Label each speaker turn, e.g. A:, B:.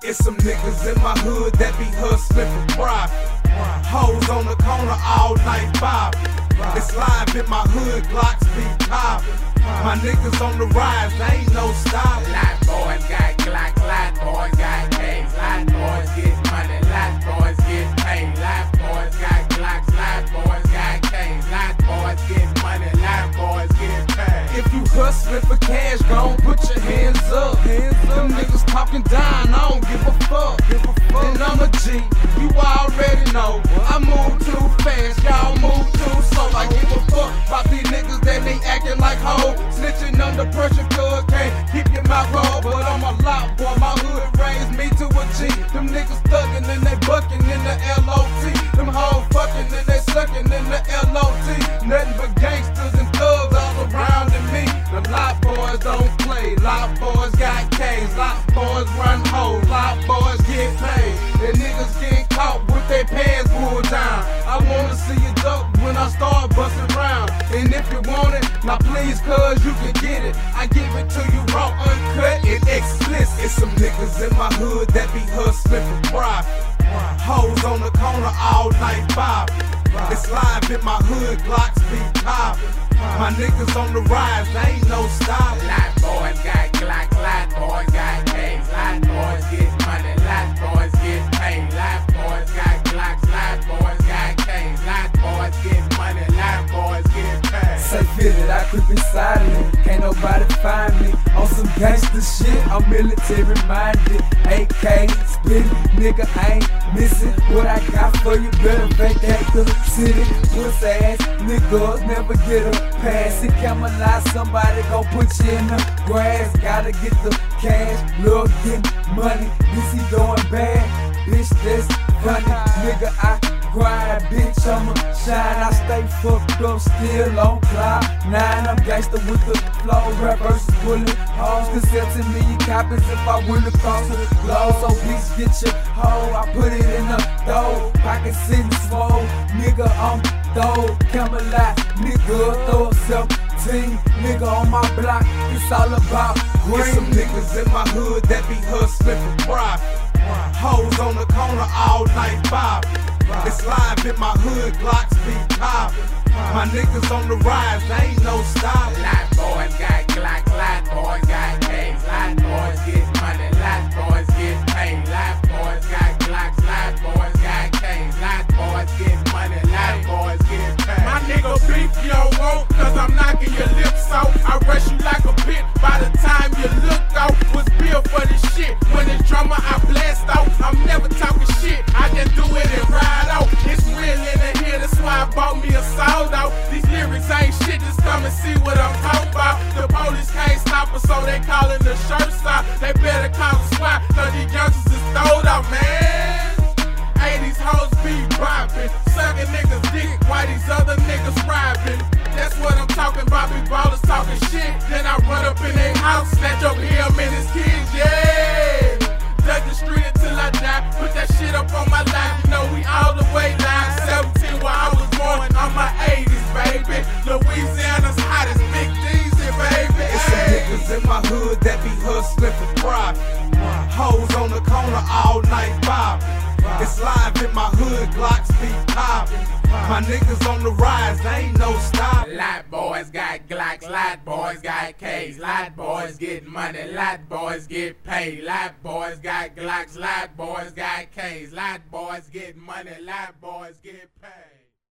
A: It's some niggas in my hood that be hustling for profit. Hoes on the corner all night bobbing. It's live in my hood, Glocks be popping. My niggas on the rise, they ain't no stopping.
B: Lot boys got Glock, lot boys got K's, lot boys get money, lot boys get paid, lot boys got Glocks, lot boys got K's, lot boys get money, lot boys get paid.
A: If you hustling for cash, gon' put your hands up. Hands up. Them niggas talking down, And want it, now please, cuz you can get it. I give it to you raw, uncut, and explicit. It's some niggas in my hood that be hustling for profit. Hoes on the corner all night bobbing. It's live in my hood, Glocks be popping. My niggas on the rise, ain't no stopping.
B: Lot boys got Glocks, lot boys
C: find me. On some gangster shit, I'm military minded. AK, spit, nigga, I ain't missing. What I got for you, better vacate the city. Puss ass, niggas never get a pass. It Camelot, somebody gon' put you in the grass. Gotta get the cash, love getting money. This he doing bad, bitch, that's funny. Nigga, I grind, bitch, I'ma shine. I stay fucked up, still on cloud nine. I'm gangster with the flow, rap versus bullet hoes. Consenting me copies if I win across the globe. So bitch, get your hoe. I put it in the dough, pocket sitting swole. Nigga, I'm dope, Camelot, nigga, throw up 17. Nigga on my block, it's all about green.
A: Get some niggas in my hood that be hustling for profit. Hoes on the corner all night bobbing. It's live in my hood, Glocks be popping. My niggas on the rise, they ain't no stopping.
B: Lot boys got Glocks, lot boys got K's, lot boys get money,
A: hood that be hustling for profit. Hoes on the corner all night bobbing. It's live in my hood, Glocks be popping. My niggas on the rise, they ain't no stopping.
B: Lot boys got Glocks, lot boys got K's, lot boys get money, lot boys get paid, lot boys got Glocks, lot boys got K's, lot boys get money, lot boys get paid.